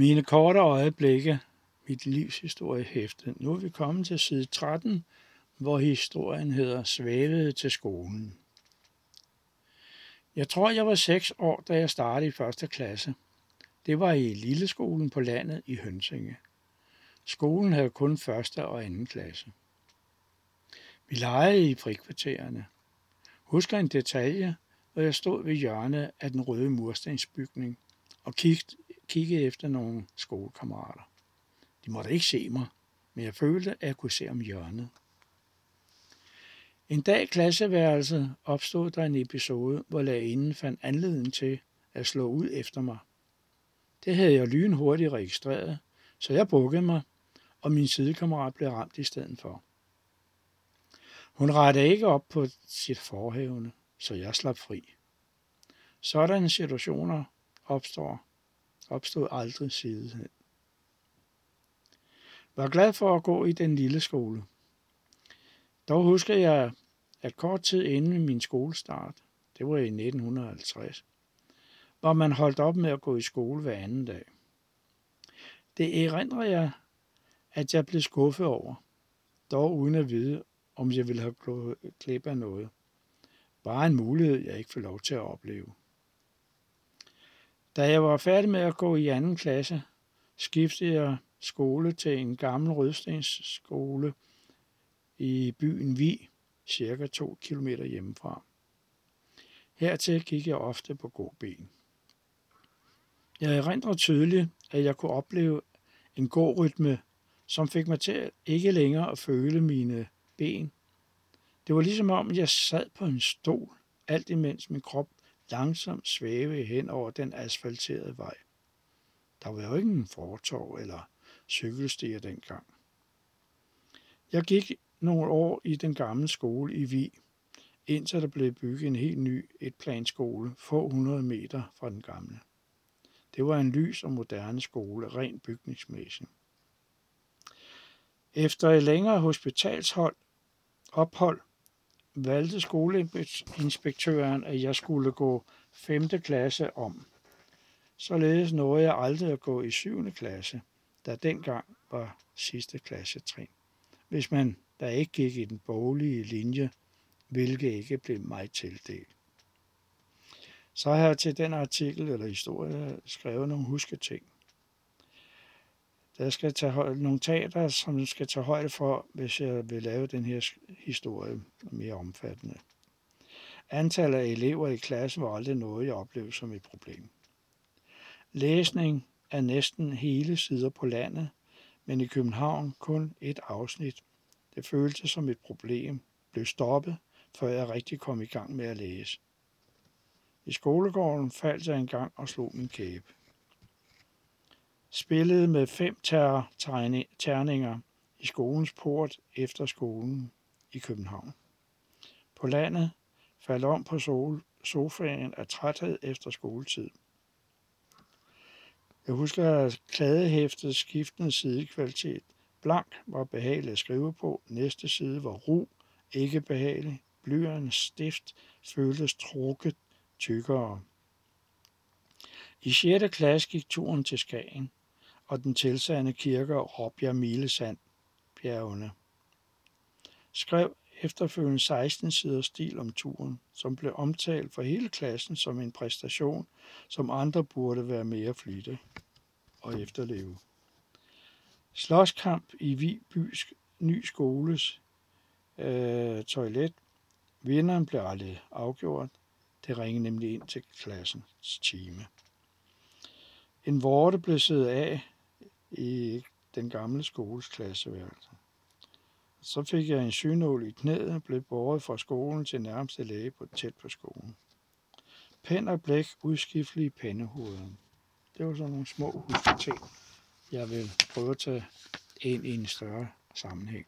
Mine korte øjeblikke, mit livs historiehæfte. Nu er vi kommet til side 13, hvor historien hedder Svævede til skolen. Jeg tror, jeg var seks år, da jeg startede i første klasse. Det var i lilleskolen på landet i Hønsinge. Skolen havde kun første og anden klasse. Vi legede i frikvartererne. Husker en detalje, hvor jeg stod ved hjørnet af den røde murstensbygning og kiggede kiggede efter nogle skolekammerater. De måtte ikke se mig, men jeg følte, at jeg kunne se om hjørnet. En dag i klasseværelset opstod der en episode, hvor lærerinden fandt anledning til at slå ud efter mig. Det havde jeg lynhurtigt registreret, så jeg bukkede mig, og min sidekammerat blev ramt i stedet for. Hun rettede ikke op på sit forhævne, så jeg slap fri. Sådanne situationer opstår, opstod aldrig sidenhen. Var glad for at gå i den lille skole. Dog husker jeg, at kort tid inden min skolestart, det var i 1950, var man holdt op med at gå i skole hver anden dag. Det erindrer jeg, at jeg blev skuffet over, dog uden at vide, om jeg ville have gået glip af noget. Bare en mulighed, jeg ikke får lov til at opleve. Da jeg var færdig med at gå i anden klasse, skiftede jeg skole til en gammel rødstensskole i byen Vi, cirka 2 km hjemmefra. Hertil gik jeg ofte på god ben. Jeg erindrer tydeligt, at jeg kunne opleve en god rytme, som fik mig til ikke længere at føle mine ben. Det var ligesom om, jeg sad på en stol, alt imens min krop langsomt svæve hen over den asfalterede vej. Der var jo ingen fortov eller cykelstier dengang. Jeg gik nogle år i den gamle skole i Vi, indtil der blev bygget en helt ny etplanskole få hundrede meter fra den gamle. Det var en lys og moderne skole, rent bygningsmæssigt. Efter et længere hospitalshold ophold valgte skoleinspektøren, at jeg skulle gå 5. klasse om. Således nåede jeg aldrig at gå i 7. klasse, der dengang var sidste klassetrin. Hvis man der ikke gik i den boglige linje, hvilket ikke blev mig tildelt. Så har jeg til den artikel eller historie skrevet nogle husketing. Der skal tage højde, nogle teater, som skal tage højde for, hvis jeg vil lave den her historie mere omfattende. Antallet af elever i klassen var aldrig noget, jeg oplevede som et problem. Læsning er næsten hele sider på landet, men i København kun et afsnit. Det føltes som et problem, blev stoppet, før jeg rigtig kom i gang med at læse. I skolegården faldt jeg engang og slog min kæbe spillede med fem terninger i skolens port efter skolen i København. På landet faldt om på sofaen af træthed efter skoletid. Jeg husker, at kladehæftet skiftende sidekvalitet. Blank var behagelig at skrive på, næste side var ru, ikke behagelig. Blyernes stift føltes trukket tykkere. I 6. klasse gik turen til Skagen og den tilsande kirke Råbjerg Milesand bjergene. Skrev efterfølgende 16 sider stil om turen, som blev omtalt for hele klassen som en præstation, som andre burde være mere flytte og efterleve. Slåskamp i Vibys ny skoles øh, toilet. Vinderen blev aldrig afgjort. Det ringede nemlig ind til klassens time. En vorte blev siddet af i den gamle skoles klasseværelse. Så fik jeg en synål i knæet og blev båret fra skolen til nærmeste læge på tæt på skolen. Pen og blæk udskiftelige pennehoveder. Det var sådan nogle små ting, jeg vil prøve at tage ind i en større sammenhæng.